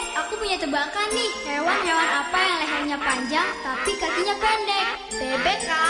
Guys, aku punya tebakan nih. Hewan-hewan apa yang lehernya panjang tapi kakinya pendek? Bebek kan?